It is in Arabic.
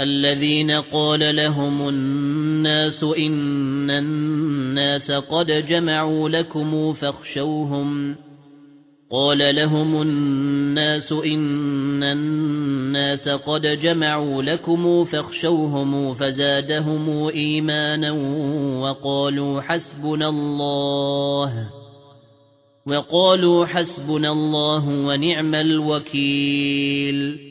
الذين قال لهم الناس إن الناس قد جمعوا لكم فاخشوهم. قال لهم الناس إن الناس قد جمعوا لكم فاخشوهم فزادهم إيمانا وقالوا حسبنا الله وقالوا حسبنا الله ونعم الوكيل.